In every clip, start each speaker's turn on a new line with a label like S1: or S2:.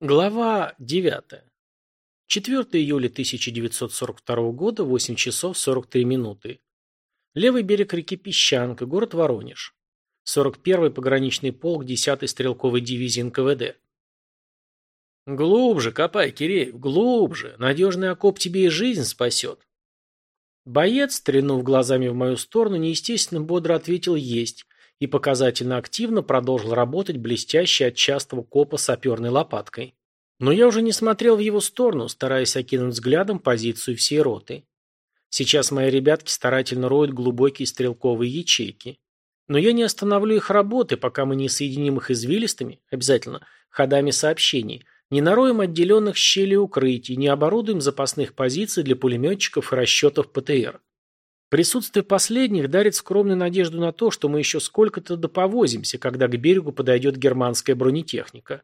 S1: Глава 9. 4 июля 1942 года, 8 часов 43 минуты. Левый берег реки Песчанка, город Воронеж. 41-й пограничный полк 10-й стрелковой дивизии НКВД. Глубже копай, Киреев, глубже. Надежный окоп тебе и жизнь спасет. Боец, стрельнув глазами в мою сторону, неестественно бодро ответил «есть» и показательно активно продолжил работать блестящий от частого копа саперной лопаткой. Но я уже не смотрел в его сторону, стараясь окинуть взглядом позицию всей роты. Сейчас мои ребятки старательно роют глубокие стрелковые ячейки. Но я не остановлю их работы, пока мы не соединим их извилистыми, обязательно, ходами сообщений, не нароем отделенных щелей укрытий, не оборудуем запасных позиций для пулеметчиков и расчетов ПТР. Присутствие последних дарит скромную надежду на то, что мы еще сколько-то доповозимся, когда к берегу подойдет германская бронетехника.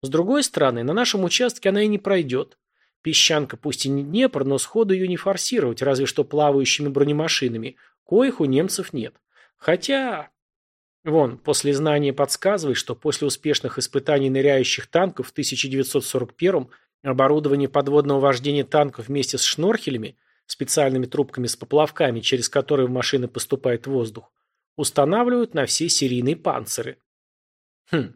S1: С другой стороны, на нашем участке она и не пройдет. Песчанка пусть и не Днепр, но сходу ее не форсировать, разве что плавающими бронемашинами, коих у немцев нет. Хотя... Вон, после знания подсказывает, что после успешных испытаний ныряющих танков в 1941-м оборудование подводного вождения танков вместе с шнорхелями специальными трубками с поплавками, через которые в машины поступает воздух, устанавливают на все серийные панциры. Хм,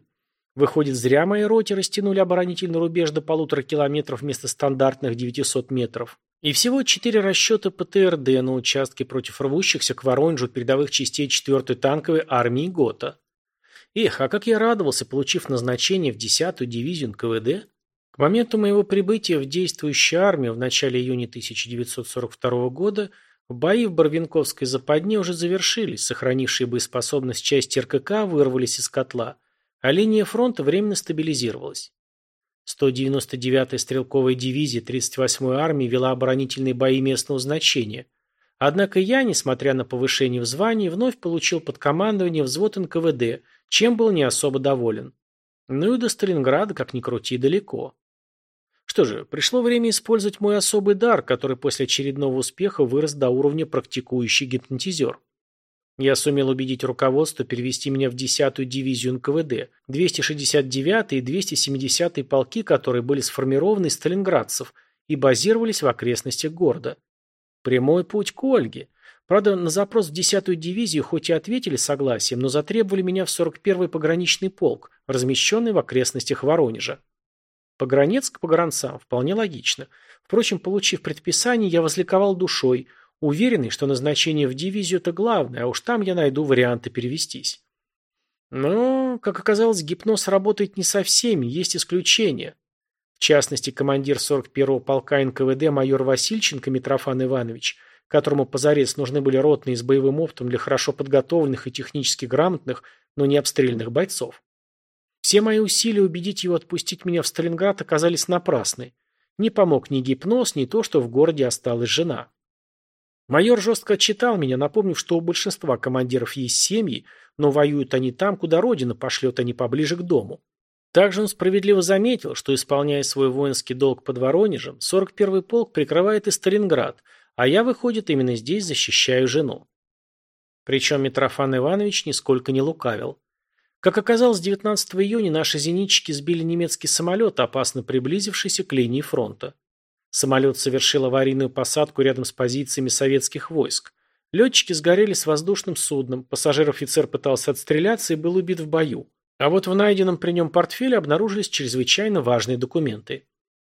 S1: выходит, зря мои роте растянули оборонительный рубеж до полутора километров вместо стандартных 900 метров. И всего четыре расчета ПТРД на участке против рвущихся к Воронежу передовых частей 4-й танковой армии ГОТА. Эх, а как я радовался, получив назначение в 10-ю дивизию НКВД. К моменту моего прибытия в действующую армию в начале июня 1942 года бои в Барвинковской западне уже завершились, сохранившие боеспособность части РКК вырвались из котла, а линия фронта временно стабилизировалась. 199-я стрелковая дивизия 38-й армии вела оборонительные бои местного значения. Однако я, несмотря на повышение в звании, вновь получил под командование взвод НКВД, чем был не особо доволен. Ну и до Сталинграда, как ни крути, далеко. Что же, пришло время использовать мой особый дар, который после очередного успеха вырос до уровня практикующий гипнотизер. Я сумел убедить руководство перевести меня в 10-ю дивизию НКВД, 269-й и 270-й полки, которые были сформированы из сталинградцев и базировались в окрестностях города. Прямой путь к Ольге. Правда, на запрос в 10-ю дивизию хоть и ответили согласием, но затребовали меня в 41-й пограничный полк, размещенный в окрестностях Воронежа. Погранец к погранцам, вполне логично. Впрочем, получив предписание, я возликовал душой, уверенный, что назначение в дивизию – это главное, а уж там я найду варианты перевестись. Но, как оказалось, гипноз работает не со всеми, есть исключения. В частности, командир 41-го полка НКВД майор Васильченко Митрофан Иванович, которому позарез нужны были ротные с боевым опытом для хорошо подготовленных и технически грамотных, но не обстрельных бойцов. Все мои усилия убедить его отпустить меня в Сталинград оказались напрасны. Не помог ни гипноз, ни то, что в городе осталась жена. Майор жестко отчитал меня, напомнив, что у большинства командиров есть семьи, но воюют они там, куда родина пошлет, а не поближе к дому. Также он справедливо заметил, что, исполняя свой воинский долг под Воронежем, 41-й полк прикрывает и Сталинград, а я, выходит, именно здесь защищаю жену. Причем Митрофан Иванович нисколько не лукавил. Как оказалось, 19 июня наши зенитчики сбили немецкий самолет, опасно приблизившийся к линии фронта. Самолет совершил аварийную посадку рядом с позициями советских войск. Летчики сгорели с воздушным судном, пассажир-офицер пытался отстреляться и был убит в бою. А вот в найденном при нем портфеле обнаружились чрезвычайно важные документы.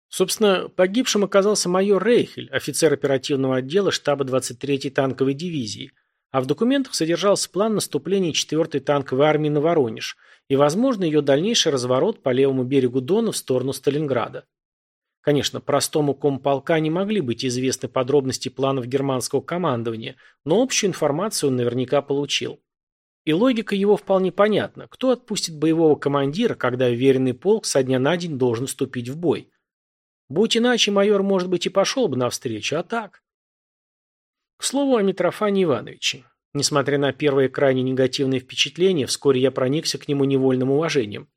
S1: Собственно, погибшим оказался майор Рейхель, офицер оперативного отдела штаба 23-й танковой дивизии – а в документах содержался план наступления 4-й танковой армии на Воронеж и, возможно, ее дальнейший разворот по левому берегу Дона в сторону Сталинграда. Конечно, простому комполка не могли быть известны подробности планов германского командования, но общую информацию он наверняка получил. И логика его вполне понятна. Кто отпустит боевого командира, когда уверенный полк со дня на день должен вступить в бой? Будь иначе, майор, может быть, и пошел бы навстречу, а так... К слову о Митрофане Ивановиче. Несмотря на первые крайне негативные впечатления, вскоре я проникся к нему невольным уважением.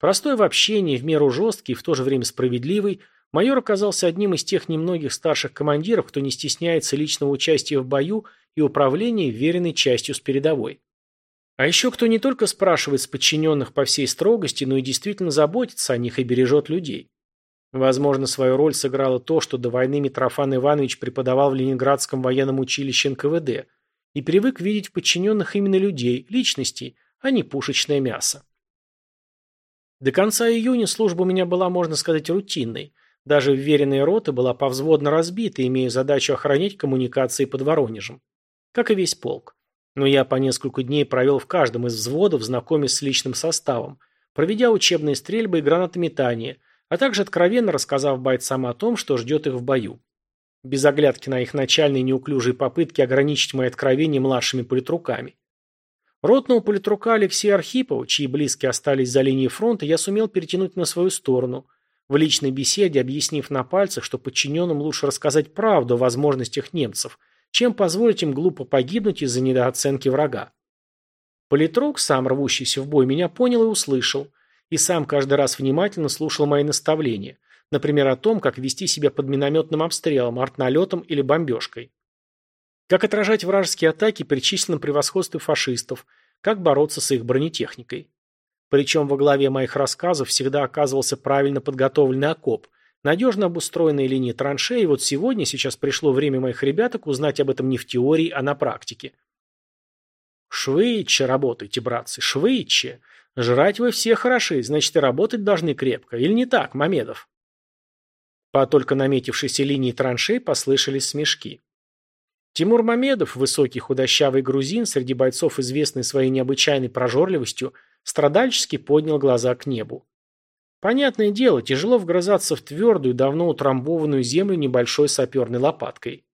S1: Простой в общении, в меру жесткий и в то же время справедливый, майор оказался одним из тех немногих старших командиров, кто не стесняется личного участия в бою и управления веренной частью с передовой. А еще кто не только спрашивает с подчиненных по всей строгости, но и действительно заботится о них и бережет людей. Возможно, свою роль сыграло то, что до войны Митрофан Иванович преподавал в Ленинградском военном училище НКВД и привык видеть подчиненных именно людей, личностей, а не пушечное мясо. До конца июня служба у меня была, можно сказать, рутинной. Даже вверенная рота была повзводно разбита, имея задачу охранять коммуникации под Воронежем. Как и весь полк. Но я по несколько дней провел в каждом из взводов, знакомясь с личным составом, проведя учебные стрельбы и гранатометание, а также откровенно рассказав бойцам о том, что ждет их в бою. Без оглядки на их начальные неуклюжие попытки ограничить мои откровения младшими политруками. Ротного политрука Алексея Архипова, чьи близкие остались за линией фронта, я сумел перетянуть на свою сторону, в личной беседе объяснив на пальцах, что подчиненным лучше рассказать правду о возможностях немцев, чем позволить им глупо погибнуть из-за недооценки врага. Политрук, сам рвущийся в бой, меня понял и услышал, и сам каждый раз внимательно слушал мои наставления, например, о том, как вести себя под минометным обстрелом, артналетом или бомбежкой. Как отражать вражеские атаки при численном превосходстве фашистов, как бороться с их бронетехникой. Причем во главе моих рассказов всегда оказывался правильно подготовленный окоп, надежно обустроенные линии траншеи, и вот сегодня, сейчас пришло время моих ребяток узнать об этом не в теории, а на практике. Швыдче работайте, братцы, швыдче. Жрать вы все хороши, значит и работать должны крепко. Или не так, Мамедов? По только наметившейся линии траншей послышались смешки. Тимур Мамедов, высокий худощавый грузин, среди бойцов известный своей необычайной прожорливостью, страдальчески поднял глаза к небу. Понятное дело, тяжело вгрызаться в твердую, давно утрамбованную землю небольшой саперной лопаткой.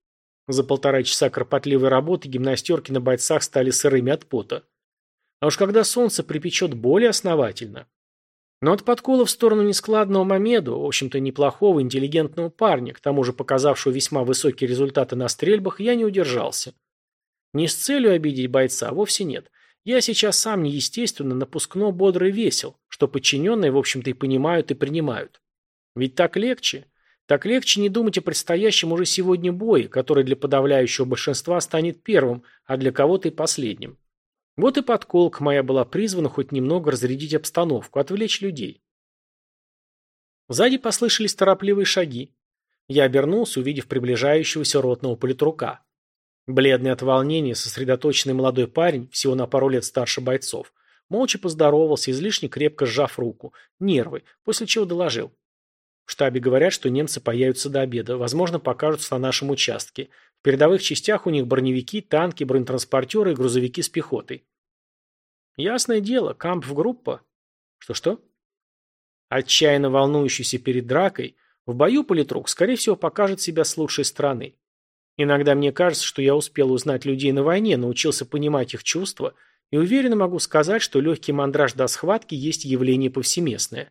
S1: За полтора часа кропотливой работы гимнастерки на бойцах стали сырыми от пота. А уж когда солнце припечет более основательно, но от подкола в сторону нескладного Мамеду, в общем-то неплохого, интеллигентного парня, к тому же показавшего весьма высокие результаты на стрельбах, я не удержался. Не с целью обидеть бойца, вовсе нет. Я сейчас сам неестественно, напускно бодрый весел, что подчиненные, в общем-то, и понимают, и принимают. Ведь так легче. Так легче не думать о предстоящем уже сегодня бое, который для подавляющего большинства станет первым, а для кого-то и последним. Вот и подколка моя была призвана хоть немного разрядить обстановку, отвлечь людей. Сзади послышались торопливые шаги. Я обернулся, увидев приближающегося ротного политрука. Бледный от волнения, сосредоточенный молодой парень, всего на пару лет старше бойцов, молча поздоровался, излишне крепко сжав руку. Нервы, после чего доложил. В штабе говорят, что немцы появятся до обеда, возможно, покажутся на нашем участке. В передовых частях у них броневики, танки, бронетранспортеры и грузовики с пехотой. Ясное дело, камп в группа. Что-что? Отчаянно волнующийся перед дракой, в бою политрук, скорее всего, покажет себя с лучшей стороны. Иногда мне кажется, что я успел узнать людей на войне, научился понимать их чувства, и уверенно могу сказать, что легкий мандраж до схватки есть явление повсеместное.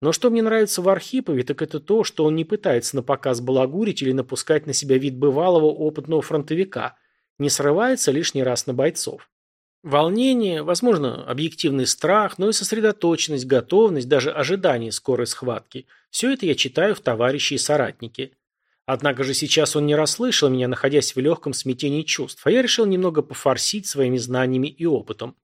S1: Но что мне нравится в Архипове, так это то, что он не пытается на показ балагурить или напускать на себя вид бывалого опытного фронтовика, не срывается лишний раз на бойцов. Волнение, возможно, объективный страх, но и сосредоточенность, готовность, даже ожидание скорой схватки – все это я читаю в «Товарищи и соратники». Однако же сейчас он не расслышал меня, находясь в легком смятении чувств, а я решил немного пофорсить своими знаниями и опытом.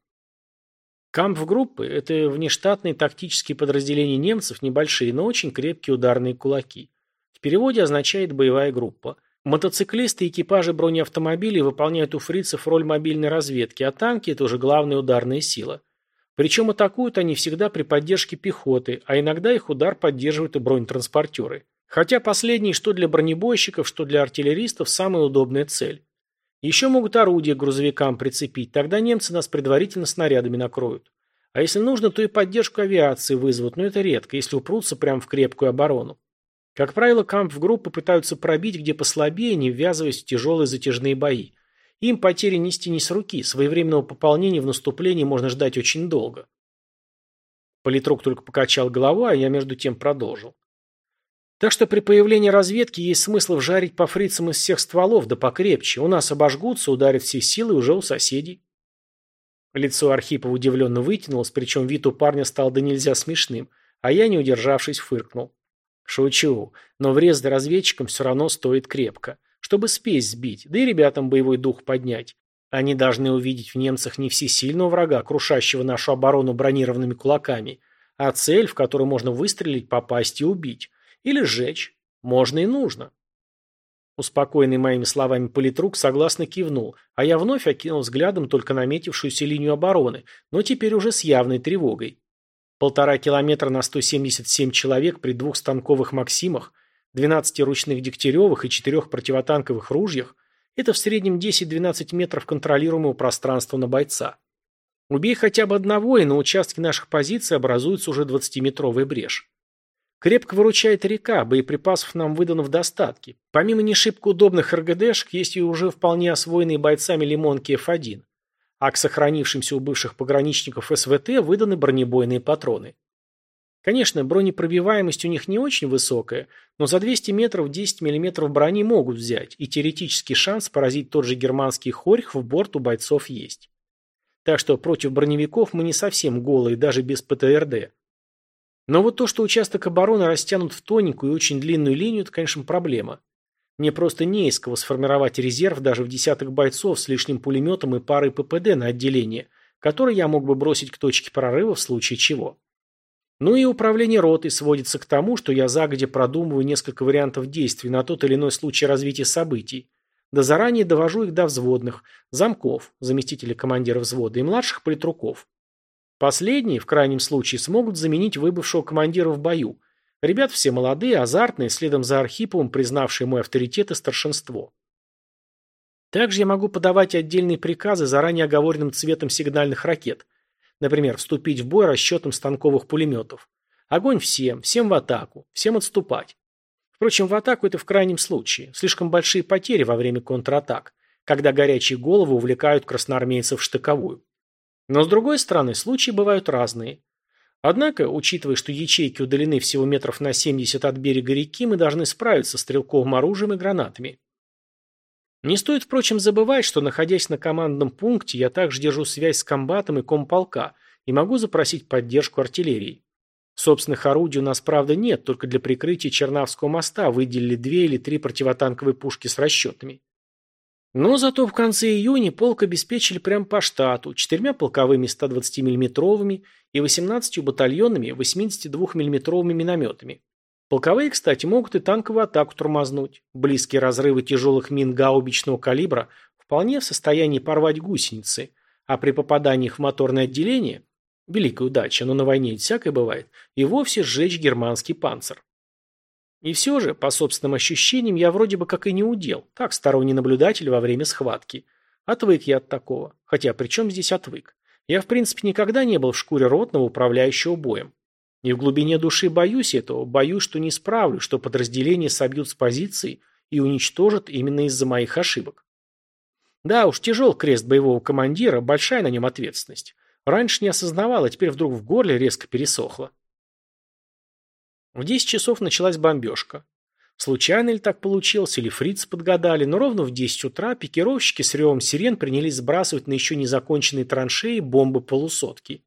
S1: Камп в группы – это внештатные тактические подразделения немцев, небольшие, но очень крепкие ударные кулаки. В переводе означает «боевая группа». Мотоциклисты и экипажи бронеавтомобилей выполняют у фрицев роль мобильной разведки, а танки – это уже главная ударная сила. Причем атакуют они всегда при поддержке пехоты, а иногда их удар поддерживают и бронетранспортеры. Хотя последние что для бронебойщиков, что для артиллеристов самая удобная цель. Еще могут орудия к грузовикам прицепить, тогда немцы нас предварительно снарядами накроют. А если нужно, то и поддержку авиации вызовут, но это редко, если упрутся прямо в крепкую оборону. Как правило, камп-группы пытаются пробить где послабее, не ввязываясь в тяжелые затяжные бои. Им потери нести не с руки, своевременного пополнения в наступлении можно ждать очень долго. Политрук только покачал головой, а я между тем продолжил. Так что при появлении разведки есть смысл вжарить по фрицам из всех стволов, да покрепче. У нас обожгутся, ударят все силы уже у соседей. Лицо Архипова удивленно вытянулось, причем вид у парня стал да нельзя смешным, а я, не удержавшись, фыркнул. Шучу, но врезать разведчикам все равно стоит крепко, чтобы спесь сбить, да и ребятам боевой дух поднять. Они должны увидеть в немцах не всесильного врага, крушащего нашу оборону бронированными кулаками, а цель, в которую можно выстрелить, попасть и убить. Или сжечь. Можно и нужно. Успокоенный моими словами политрук согласно кивнул, а я вновь окинул взглядом только наметившуюся линию обороны, но теперь уже с явной тревогой. Полтора километра на 177 человек при двух станковых «Максимах», 12 ручных Дегтяревых и четырех противотанковых ружьях – это в среднем 10-12 метров контролируемого пространства на бойца. Убей хотя бы одного, и на участке наших позиций образуется уже 20-метровая брешь. Крепко выручает река, боеприпасов нам выдано в достатке. Помимо не шибко удобных РГДшек, есть и уже вполне освоенные бойцами лимонки F1. А к сохранившимся у бывших пограничников СВТ выданы бронебойные патроны. Конечно, бронепробиваемость у них не очень высокая, но за 200 метров 10 мм брони могут взять, и теоретический шанс поразить тот же германский хорьх в борт у бойцов есть. Так что против броневиков мы не совсем голые, даже без ПТРД. Но вот то, что участок обороны растянут в тоненькую и очень длинную линию, это, конечно, проблема. Мне просто не из кого сформировать резерв даже в десяток бойцов с лишним пулеметом и парой ППД на отделение, который я мог бы бросить к точке прорыва в случае чего. Ну и управление ротой сводится к тому, что я загодя продумываю несколько вариантов действий на тот или иной случай развития событий, да заранее довожу их до взводных, замков, заместителей командира взвода и младших политруков. Последние, в крайнем случае, смогут заменить выбывшего командира в бою. Ребят все молодые, азартные, следом за Архиповым, признавшие мой авторитет и старшинство. Также я могу подавать отдельные приказы заранее оговоренным цветом сигнальных ракет. Например, вступить в бой расчетом станковых пулеметов. Огонь всем, всем в атаку, всем отступать. Впрочем, в атаку это в крайнем случае. Слишком большие потери во время контратак, когда горячие головы увлекают красноармейцев в штыковую. Но с другой стороны, случаи бывают разные. Однако, учитывая, что ячейки удалены всего метров на 70 от берега реки, мы должны справиться с стрелковым оружием и гранатами. Не стоит, впрочем, забывать, что, находясь на командном пункте, я также держу связь с комбатом и комполка и могу запросить поддержку артиллерии. Собственных орудий у нас, правда, нет, только для прикрытия Чернавского моста выделили две или три противотанковые пушки с расчетами. Но зато в конце июня полк обеспечили прямо по штату четырьмя полковыми 120 миллиметровыми и 18 батальонными 82 миллиметровыми минометами. Полковые, кстати, могут и танковую атаку тормознуть. Близкие разрывы тяжелых мин гаубичного калибра вполне в состоянии порвать гусеницы, а при попадании в моторное отделение, великая удача, но на войне всякое бывает, и вовсе сжечь германский панцир. И все же, по собственным ощущениям, я вроде бы как и не удел, так сторонний наблюдатель во время схватки. Отвык я от такого. Хотя при чем здесь отвык? Я, в принципе, никогда не был в шкуре ротного, управляющего боем. И в глубине души боюсь этого, боюсь, что не справлю, что подразделение собьют с позиции и уничтожат именно из-за моих ошибок. Да уж, тяжел крест боевого командира, большая на нем ответственность. Раньше не осознавал, а теперь вдруг в горле резко пересохло. В 10 часов началась бомбежка. Случайно ли так получилось, или фрицы подгадали, но ровно в 10 утра пикировщики с ревом сирен принялись сбрасывать на еще незаконченные траншеи бомбы-полусотки.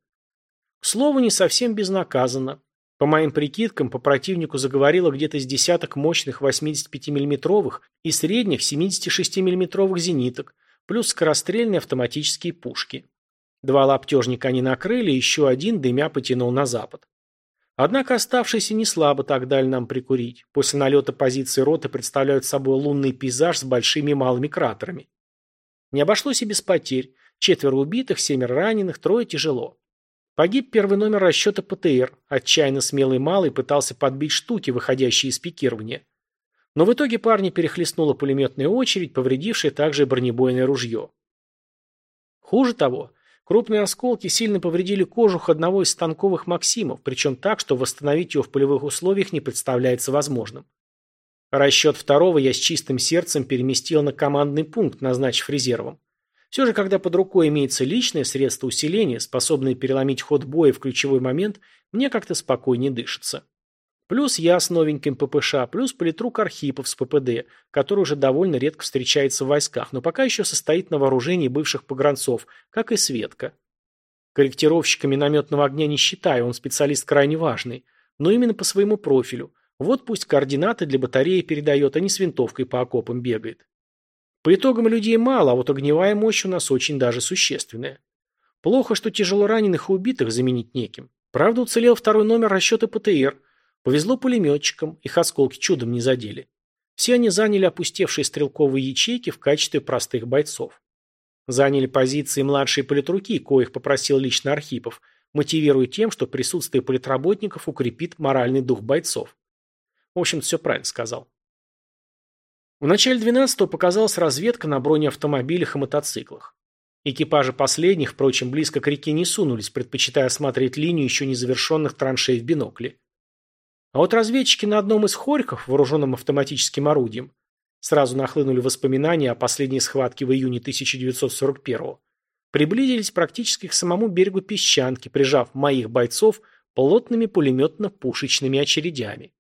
S1: К слову, не совсем безнаказанно. По моим прикидкам, по противнику заговорило где-то с десяток мощных 85 миллиметровых и средних 76 миллиметровых зениток, плюс скорострельные автоматические пушки. Два лаптежника они накрыли, еще один дымя потянул на запад. Однако оставшиеся не слабо так дали нам прикурить. После налета позиции роты представляют собой лунный пейзаж с большими и малыми кратерами. Не обошлось и без потерь. Четверо убитых, семеро раненых, трое тяжело. Погиб первый номер расчета ПТР. Отчаянно смелый малый пытался подбить штуки, выходящие из пикирования. Но в итоге парня перехлестнула пулеметная очередь, повредившая также бронебойное ружье. Хуже того, Крупные осколки сильно повредили кожух одного из станковых «Максимов», причем так, что восстановить его в полевых условиях не представляется возможным. Расчет второго я с чистым сердцем переместил на командный пункт, назначив резервом. Все же, когда под рукой имеется личное средство усиления, способное переломить ход боя в ключевой момент, мне как-то спокойнее дышится. Плюс я с новеньким ППШ, плюс политрук Архипов с ППД, который уже довольно редко встречается в войсках, но пока еще состоит на вооружении бывших погранцов, как и Светка. Корректировщика минометного огня не считаю, он специалист крайне важный, но именно по своему профилю. Вот пусть координаты для батареи передает, а не с винтовкой по окопам бегает. По итогам людей мало, а вот огневая мощь у нас очень даже существенная. Плохо, что тяжело раненых и убитых заменить неким. Правда, уцелел второй номер расчета ПТР. Повезло пулеметчикам, их осколки чудом не задели. Все они заняли опустевшие стрелковые ячейки в качестве простых бойцов. Заняли позиции младшие политруки, коих попросил лично Архипов, мотивируя тем, что присутствие политработников укрепит моральный дух бойцов. В общем, все правильно сказал. В начале 12-го показалась разведка на бронеавтомобилях и мотоциклах. Экипажи последних, впрочем, близко к реке не сунулись, предпочитая осмотреть линию еще незавершенных траншей в бинокле. А вот разведчики на одном из хорьков, вооруженном автоматическим орудием, сразу нахлынули воспоминания о последней схватке в июне 1941-го, приблизились практически к самому берегу песчанки, прижав моих бойцов плотными пулеметно-пушечными очередями.